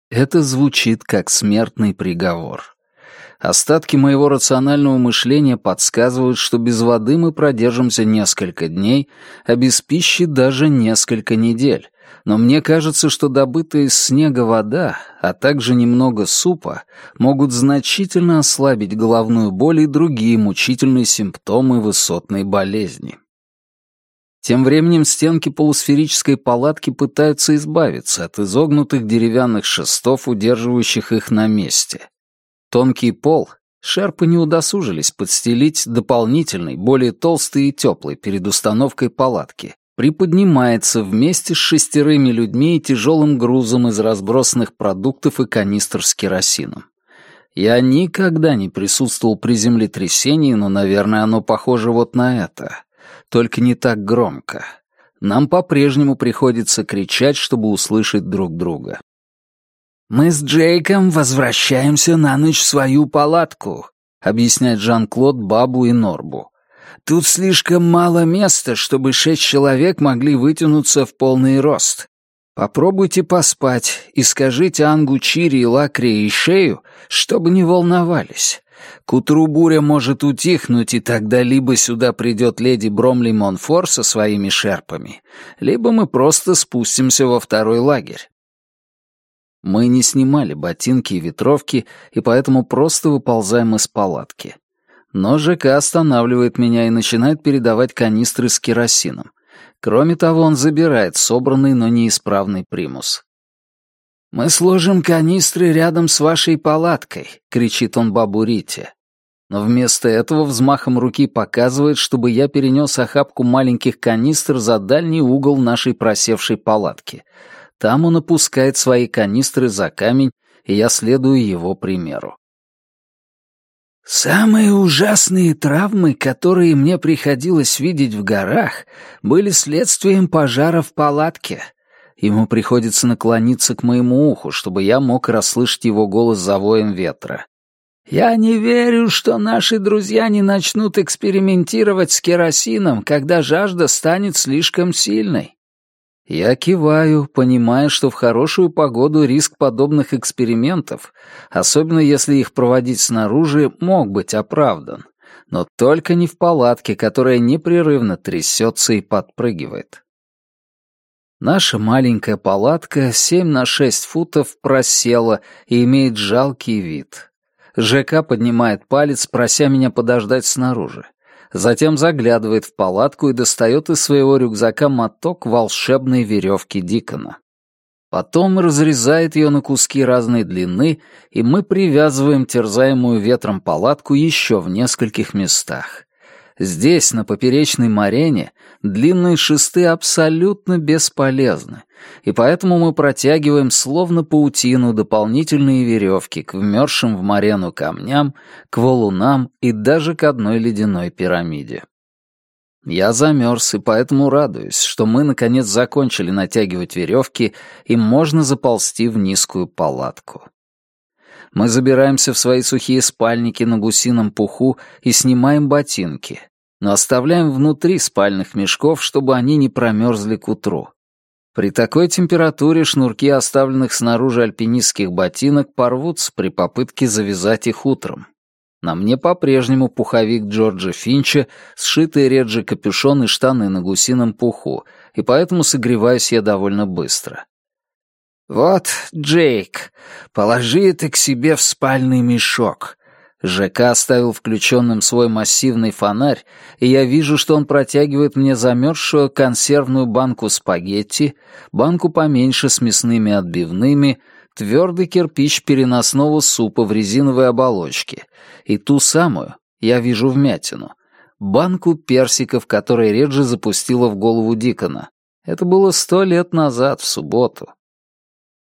Это звучит как смертный приговор. Остатки моего рационального мышления подсказывают, что без воды мы продержимся несколько дней, а без пищи даже несколько недель, но мне кажется, что добытая из снега вода, а также немного супа, могут значительно ослабить головную боль и другие мучительные симптомы высотной болезни. Тем временем стенки полусферической палатки пытаются избавиться от изогнутых деревянных шестов, удерживающих их на месте. Тонкий пол шерпы не удосужились подстелить дополнительный, более толстый и теплый перед установкой палатки, приподнимается вместе с шестерыми людьми и тяжелым грузом из разбросанных продуктов и канистр с керосином. Я никогда не присутствовал при землетрясении, но, наверное, оно похоже вот на это. Только не так громко. Нам по-прежнему приходится кричать, чтобы услышать друг друга. «Мы с Джейком возвращаемся на ночь в свою палатку», объясняет Жан-Клод Бабу и Норбу. Тут слишком мало места, чтобы шесть человек могли вытянуться в полный рост. Попробуйте поспать и скажите Ангу Чири, Лакре и Шею, чтобы не волновались. К утру буря может утихнуть, и тогда либо сюда придет леди Бромли Монфор со своими шерпами, либо мы просто спустимся во второй лагерь. Мы не снимали ботинки и ветровки, и поэтому просто выползаем из палатки. Но ЖК останавливает меня и начинает передавать канистры с керосином. Кроме того, он забирает собранный, но неисправный примус. «Мы сложим канистры рядом с вашей палаткой», — кричит он бабу Рите. Но вместо этого взмахом руки показывает, чтобы я перенес охапку маленьких канистр за дальний угол нашей просевшей палатки. Там он опускает свои канистры за камень, и я следую его примеру. Самые ужасные травмы, которые мне приходилось видеть в горах, были следствием пожара в палатке. Ему приходится наклониться к моему уху, чтобы я мог расслышать его голос за воем ветра. Я не верю, что наши друзья не начнут экспериментировать с керосином, когда жажда станет слишком сильной. Я киваю, понимая, что в хорошую погоду риск подобных экспериментов, особенно если их проводить снаружи, мог быть оправдан. Но только не в палатке, которая непрерывно трясется и подпрыгивает. Наша маленькая палатка 7 на 6 футов просела и имеет жалкий вид. ЖК поднимает палец, прося меня подождать снаружи затем заглядывает в палатку и достает из своего рюкзака моток волшебной веревки Дикона. Потом разрезает ее на куски разной длины, и мы привязываем терзаемую ветром палатку еще в нескольких местах. Здесь, на поперечной марене, длинные шесты абсолютно бесполезны, и поэтому мы протягиваем словно паутину дополнительные веревки к вмерзшим в марену камням, к валунам и даже к одной ледяной пирамиде. Я замерз и поэтому радуюсь, что мы наконец закончили натягивать веревки и можно заползти в низкую палатку. Мы забираемся в свои сухие спальники на гусином пуху и снимаем ботинки, но оставляем внутри спальных мешков, чтобы они не промерзли к утру. При такой температуре шнурки оставленных снаружи альпинистских ботинок порвутся при попытке завязать их утром. На мне по-прежнему пуховик Джорджа Финча, сшитые реджи капюшон и штаны на гусином пуху, и поэтому согреваюсь я довольно быстро. «Вот, Джейк, положи это к себе в спальный мешок». ЖК оставил включенным свой массивный фонарь, и я вижу, что он протягивает мне замерзшую консервную банку спагетти, банку поменьше с мясными отбивными, твердый кирпич переносного супа в резиновой оболочке и ту самую, я вижу вмятину, банку персиков, которые Реджи запустила в голову Дикона. Это было сто лет назад, в субботу.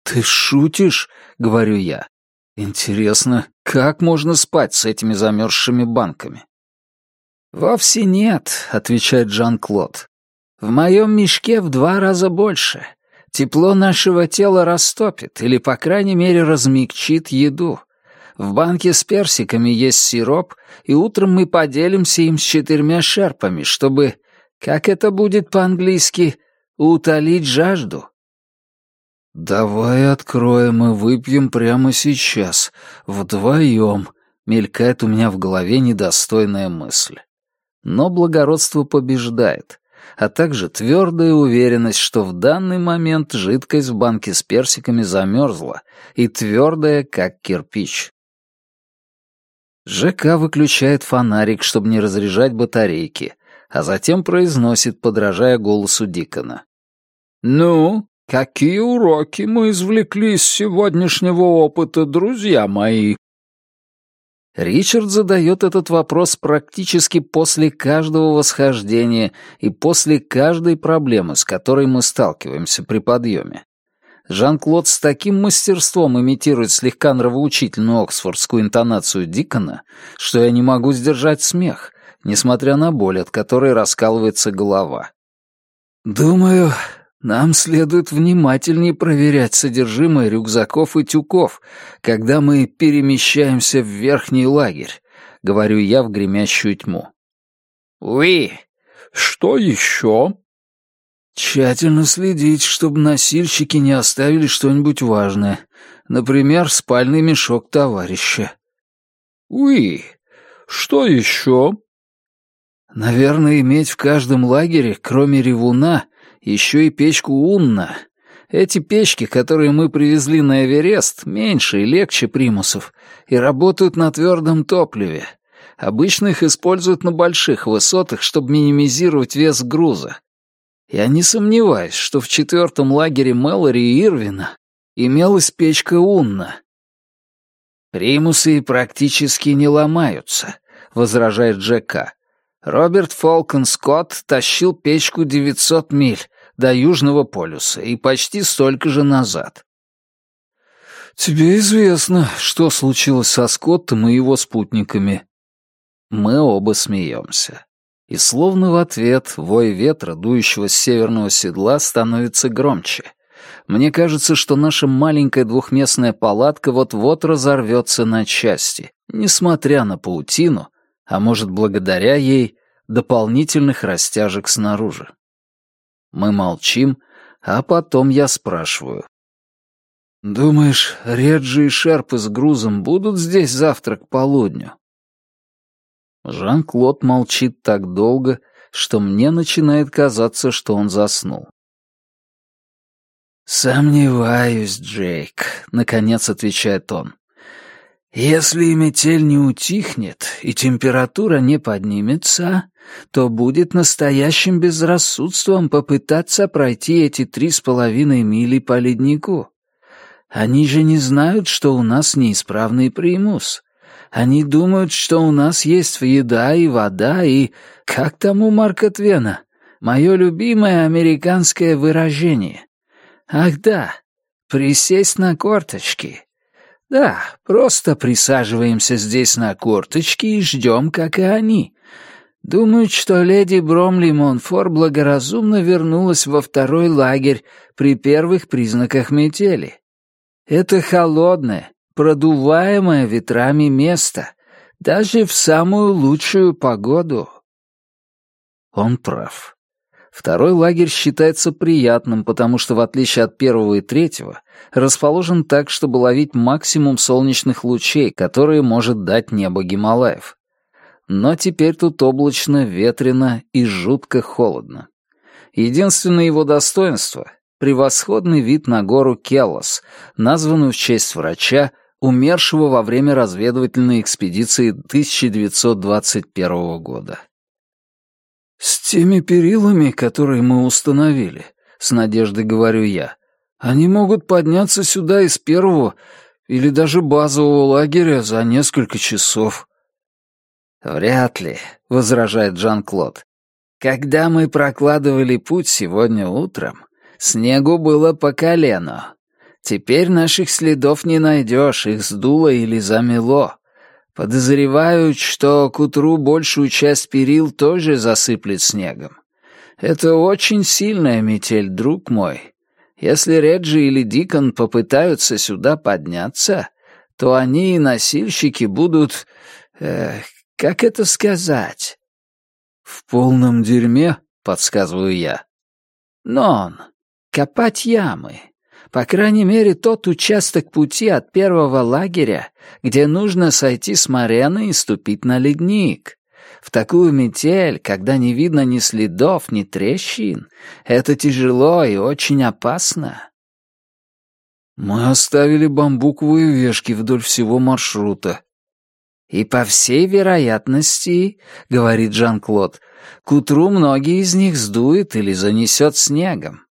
«Ты шутишь?» — говорю я. «Интересно, как можно спать с этими замерзшими банками?» «Вовсе нет», — отвечает Жан-Клод. «В моем мешке в два раза больше. Тепло нашего тела растопит или, по крайней мере, размягчит еду. В банке с персиками есть сироп, и утром мы поделимся им с четырьмя шерпами, чтобы, как это будет по-английски, утолить жажду. «Давай откроем и выпьем прямо сейчас, вдвоем», — мелькает у меня в голове недостойная мысль. Но благородство побеждает, а также твердая уверенность, что в данный момент жидкость в банке с персиками замерзла и твердая, как кирпич. ЖК выключает фонарик, чтобы не разряжать батарейки, а затем произносит, подражая голосу Дикона. «Ну, Какие уроки мы извлекли из сегодняшнего опыта, друзья мои? Ричард задает этот вопрос практически после каждого восхождения и после каждой проблемы, с которой мы сталкиваемся при подъеме. Жан-Клод с таким мастерством имитирует слегка нравоучительную оксфордскую интонацию Дикона, что я не могу сдержать смех, несмотря на боль, от которой раскалывается голова. «Думаю, нам следует внимательнее проверять содержимое рюкзаков и тюков, когда мы перемещаемся в верхний лагерь, — говорю я в гремящую тьму. «Уи, что еще?» «Тщательно следить, чтобы носильщики не оставили что-нибудь важное, например, спальный мешок товарища». «Уи, что еще?» «Наверное, иметь в каждом лагере, кроме ревуна, еще и печку Унна. Эти печки, которые мы привезли на Эверест, меньше и легче примусов и работают на твердом топливе. Обычно их используют на больших высотах, чтобы минимизировать вес груза. Я не сомневаюсь, что в четвертом лагере Мэлори и Ирвина имелась печка Унна. «Примусы практически не ломаются», — возражает Джека. Роберт Фолкон Скотт тащил печку 900 миль до Южного полюса и почти столько же назад. «Тебе известно, что случилось со Скоттом и его спутниками», Мы оба смеемся. И словно в ответ вой ветра, дующего с северного седла, становится громче. Мне кажется, что наша маленькая двухместная палатка вот-вот разорвется на части, несмотря на паутину, а может, благодаря ей, дополнительных растяжек снаружи. Мы молчим, а потом я спрашиваю. «Думаешь, Реджи и Шерпы с грузом будут здесь завтра к полудню?» Жан-Клод молчит так долго, что мне начинает казаться, что он заснул. «Сомневаюсь, Джейк», — наконец отвечает он. «Если метель не утихнет и температура не поднимется, то будет настоящим безрассудством попытаться пройти эти три с половиной мили по леднику. Они же не знают, что у нас неисправный примус. Они думают, что у нас есть еда и вода, и... Как там у Марка Твена? Мое любимое американское выражение. Ах да, присесть на корточки. Да, просто присаживаемся здесь на корточки и ждем, как и они. Думают, что леди Бромли Монфор благоразумно вернулась во второй лагерь при первых признаках метели. Это холодное, продуваемое ветрами место, даже в самую лучшую погоду. Он прав. Второй лагерь считается приятным, потому что, в отличие от первого и третьего, расположен так, чтобы ловить максимум солнечных лучей, которые может дать небо Гималаев. Но теперь тут облачно, ветрено и жутко холодно. Единственное его достоинство — превосходный вид на гору Келлос, названную в честь врача, умершего во время разведывательной экспедиции 1921 года. «С теми перилами, которые мы установили», — с надеждой говорю я, «они могут подняться сюда из первого или даже базового лагеря за несколько часов». «Вряд ли», — возражает Жан-Клод. «Когда мы прокладывали путь сегодня утром, снегу было по колено. Теперь наших следов не найдешь, их сдуло или замело. Подозревают, что к утру большую часть перил тоже засыплет снегом. Это очень сильная метель, друг мой. Если Реджи или Дикон попытаются сюда подняться, то они и носильщики будут... Э, как это сказать? В полном дерьме, подсказываю я. Нон, копать ямы. По крайней мере, тот участок пути от первого лагеря, где нужно сойти с Марены и ступить на ледник. В такую метель, когда не видно ни следов, ни трещин, это тяжело и очень опасно. Мы оставили бамбуковые вешки вдоль всего маршрута. И по всей вероятности, — говорит Жан-Клод, — к утру многие из них сдует или занесет снегом.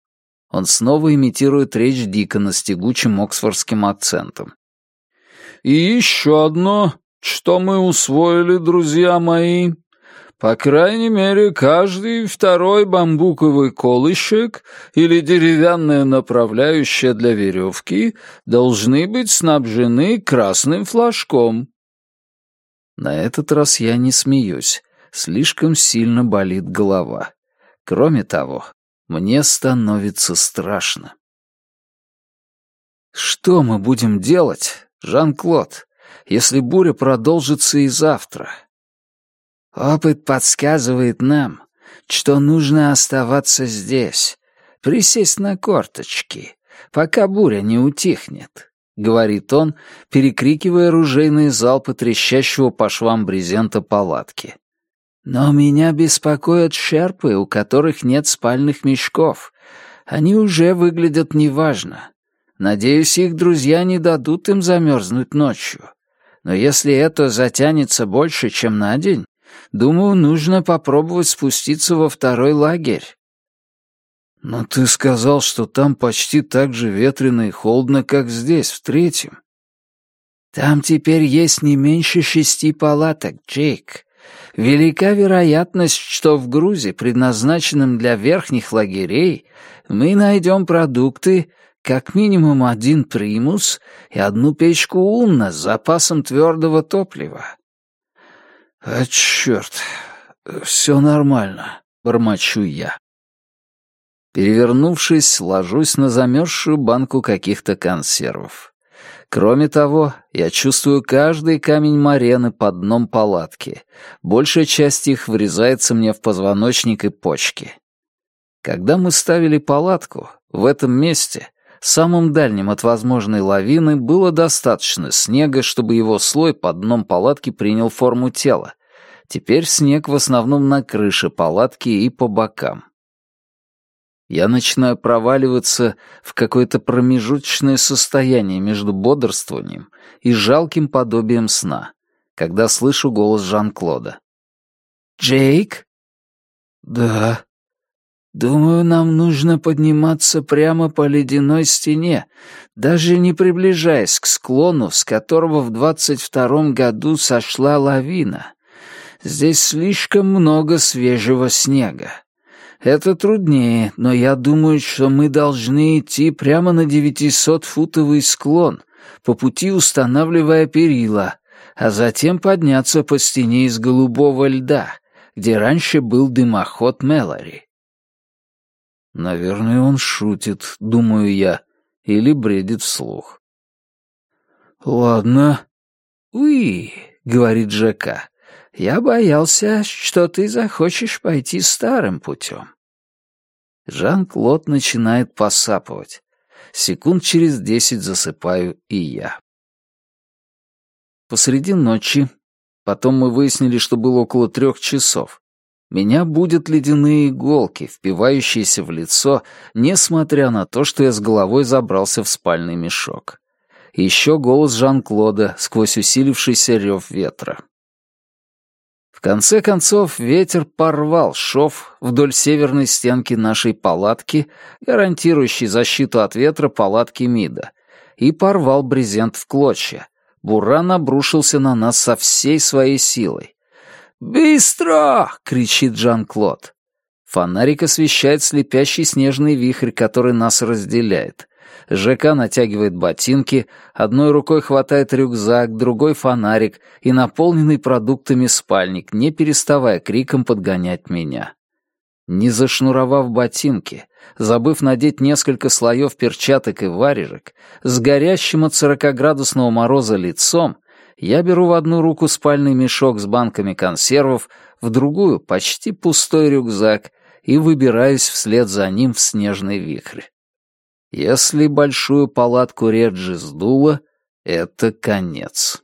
Он снова имитирует речь Дикона с тягучим оксфордским акцентом. «И еще одно, что мы усвоили, друзья мои. По крайней мере, каждый второй бамбуковый колышек или деревянная направляющая для веревки должны быть снабжены красным флажком». На этот раз я не смеюсь. Слишком сильно болит голова. Кроме того, мне становится страшно. Что мы будем делать, Жан-Клод, если буря продолжится и завтра? Опыт подсказывает нам, что нужно оставаться здесь, присесть на корточки, пока буря не утихнет, — говорит он, перекрикивая ружейные залпы трещащего по швам брезента палатки. Но меня беспокоят шерпы, у которых нет спальных мешков. Они уже выглядят неважно. Надеюсь, их друзья не дадут им замерзнуть ночью. Но если это затянется больше, чем на день, думаю, нужно попробовать спуститься во второй лагерь. Но ты сказал, что там почти так же ветрено и холодно, как здесь, в третьем. Там теперь есть не меньше шести палаток, Джейк. Велика вероятность, что в грузе, предназначенном для верхних лагерей, мы найдем продукты, как минимум один примус и одну печку унна с запасом твердого топлива. «А черт, все нормально», — бормочу я. Перевернувшись, ложусь на замерзшую банку каких-то консервов. Кроме того, я чувствую каждый камень марены под дном палатки. Большая часть их врезается мне в позвоночник и почки. Когда мы ставили палатку, в этом месте, самым дальним от возможной лавины, было достаточно снега, чтобы его слой под дном палатки принял форму тела. Теперь снег в основном на крыше палатки и по бокам. Я начинаю проваливаться в какое-то промежуточное состояние между бодрствованием и жалким подобием сна, когда слышу голос Жан-Клода. «Джейк?» «Да». «Думаю, нам нужно подниматься прямо по ледяной стене, даже не приближаясь к склону, с которого в двадцать втором году сошла лавина. Здесь слишком много свежего снега. Это труднее, но я думаю, что мы должны идти прямо на 900-футовый склон, по пути устанавливая перила, а затем подняться по стене из голубого льда, где раньше был дымоход Мэлори. Наверное, он шутит, думаю я, или бредит вслух. «Ладно». «Уи», — говорит Джека, я боялся, что ты захочешь пойти старым путем. Жан-Клод начинает посапывать. Секунд через десять засыпаю и я. Посреди ночи, потом мы выяснили, что было около трех часов, меня будут ледяные иголки, впивающиеся в лицо, несмотря на то, что я с головой забрался в спальный мешок. Еще голос Жан-Клода сквозь усилившийся рев ветра. В конце концов, ветер порвал шов вдоль северной стенки нашей палатки, гарантирующей защиту от ветра палатки МИДа, и порвал брезент в клочья. Буран обрушился на нас со всей своей силой. «Быстро!» — кричит Жан-Клод. Фонарик освещает слепящий снежный вихрь, который нас разделяет. ЖК натягивает ботинки, одной рукой хватает рюкзак, другой фонарик и наполненный продуктами спальник, не переставая криком подгонять меня. Не зашнуровав ботинки, забыв надеть несколько слоев перчаток и варежек, с горящим от сорокоградусного мороза лицом, я беру в одну руку спальный мешок с банками консервов, в другую — почти пустой рюкзак и выбираюсь вслед за ним в снежный вихрь. Если большую палатку Реджи сдуло, это конец.